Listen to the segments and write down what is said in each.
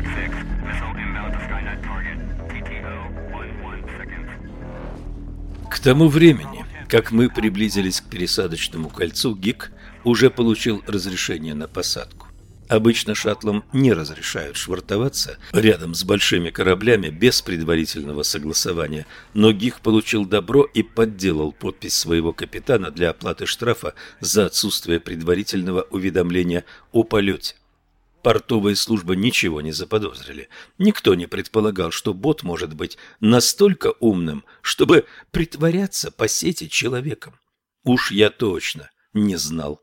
Track 6. Missile inbound to Skynet target. TTO 11 seconds. К тому времени, как мы приблизились к пересадочному кольцу, ГИК уже получил разрешение на посадку. Обычно шаттлам не разрешают швартоваться рядом с большими кораблями без предварительного согласования, но ГИК получил добро и подделал подпись своего капитана для оплаты штрафа за отсутствие предварительного уведомления о полете. Портовые службы ничего не заподозрили. Никто не предполагал, что бот может быть настолько умным, чтобы притворяться по сети человеком. Уж я точно не знал.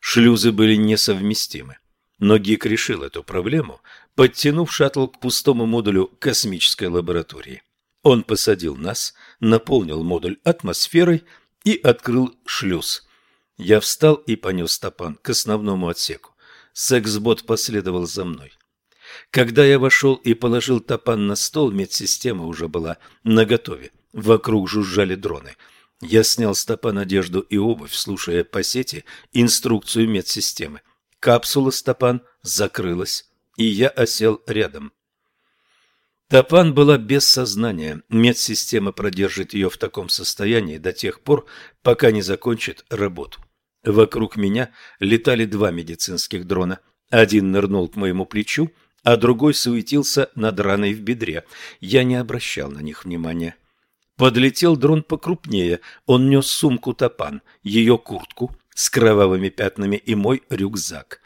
Шлюзы были несовместимы. Но Гик решил эту проблему, подтянув шаттл к пустому модулю космической лаборатории. Он посадил нас, наполнил модуль атмосферой и открыл шлюз. Я встал и понес топан к основному отсеку. Сексбот последовал за мной. Когда я вошел и положил топан на стол, медсистема уже была наготове. Вокруг жужжали дроны. Я снял с топан одежду и обувь, слушая по сети инструкцию медсистемы. Капсула стопан закрылась, и я осел рядом. Топан была без сознания. Медсистема продержит ее в таком состоянии до тех пор, пока не закончит работу. Вокруг меня летали два медицинских дрона. Один нырнул к моему плечу, а другой суетился над раной в бедре. Я не обращал на них внимания. Подлетел дрон покрупнее. Он нес сумку топан, ее куртку с кровавыми пятнами и мой рюкзак.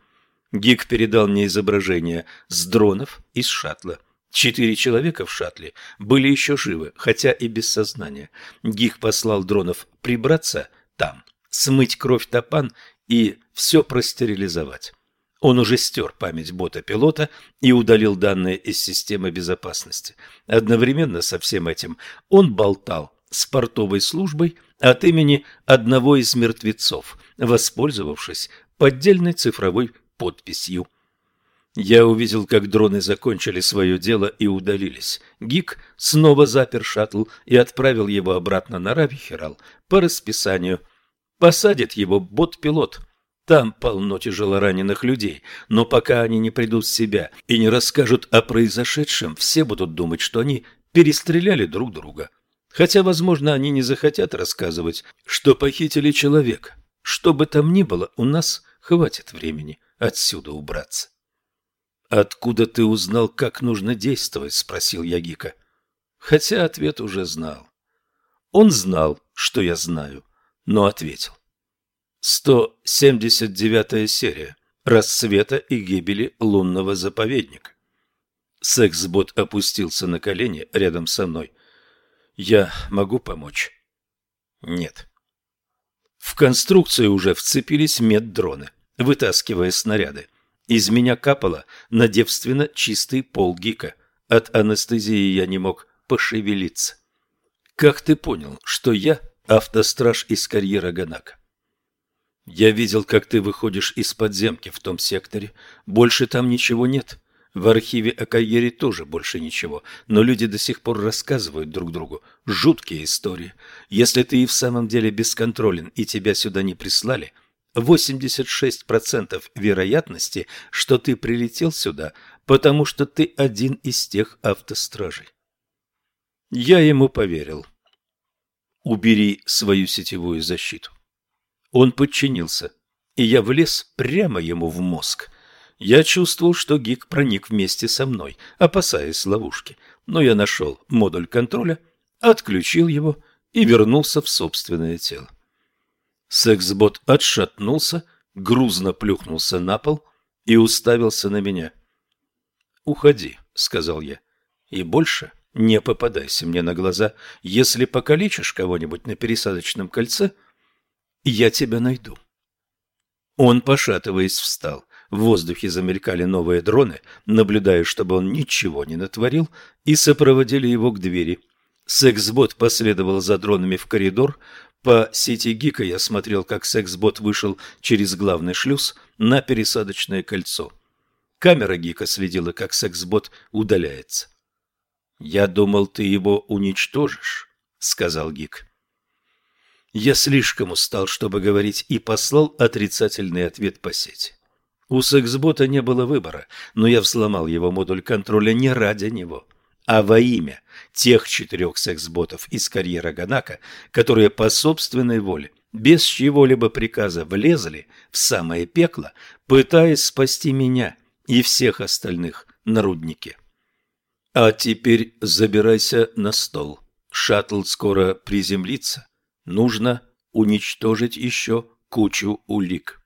Гик передал мне изображение с дронов из шаттла. Четыре человека в шаттле были еще живы, хотя и без сознания. Гик послал дронов прибраться там, смыть кровь топан и все простерилизовать. Он уже стер память бота-пилота и удалил данные из системы безопасности. Одновременно со всем этим он болтал с портовой службой от имени одного из мертвецов, воспользовавшись поддельной цифровой подписью. Я увидел, как дроны закончили свое дело и удалились. Гик снова запер шаттл и отправил его обратно на Равихерал по расписанию. Посадит его бот-пилот. Там полно тяжелораненых людей, но пока они не придут в себя и не расскажут о произошедшем, все будут думать, что они перестреляли друг друга. Хотя, возможно, они не захотят рассказывать, что похитили человека. Что бы там ни было, у нас хватит времени отсюда убраться. «Откуда ты узнал, как нужно действовать?» – спросил я Гика. Хотя ответ уже знал. Он знал, что я знаю, но ответил. 179 серия. Рассвета и гибели лунного заповедника. Сексбот опустился на колени рядом со мной. «Я могу помочь?» «Нет». В конструкцию уже вцепились меддроны, вытаскивая снаряды. Из меня капало на девственно чистый пол гика. От анестезии я не мог пошевелиться. «Как ты понял, что я автостраж из карьера Ганака?» «Я видел, как ты выходишь из подземки в том секторе. Больше там ничего нет. В архиве о карьере тоже больше ничего, но люди до сих пор рассказывают друг другу жуткие истории. Если ты и в самом деле бесконтролен и тебя сюда не прислали – 86% вероятности, что ты прилетел сюда, потому что ты один из тех автостражей. Я ему поверил. Убери свою сетевую защиту. Он подчинился, и я влез прямо ему в мозг. Я чувствовал, что Гик проник вместе со мной, опасаясь ловушки, но я нашел модуль контроля, отключил его и вернулся в собственное тело. Сексбот отшатнулся, грузно плюхнулся на пол и уставился на меня. «Уходи», — сказал я, — «и больше не попадайся мне на глаза. Если покалечишь кого-нибудь на пересадочном кольце, я тебя найду». Он, пошатываясь, встал. В воздухе замелькали новые дроны, наблюдая, чтобы он ничего не натворил, и сопроводили его к двери. Сексбот последовал за дронами в коридор, по сети Гика я смотрел, как секс-бот вышел через главный шлюз на пересадочное кольцо. Камера Гика следила, как секс-бот удаляется. «Я думал, ты его уничтожишь», — сказал Гик. Я слишком устал, чтобы говорить, и послал отрицательный ответ по сети. У сексбота не было выбора, но я взломал его модуль контроля не ради него, а во имя тех четырех сексботов из карьера Ганака, которые по собственной воле, без чьего-либо приказа влезли в самое пекло, пытаясь спасти меня и всех остальных на руднике. А теперь забирайся на стол. Шаттл скоро приземлится. Нужно уничтожить еще кучу улик.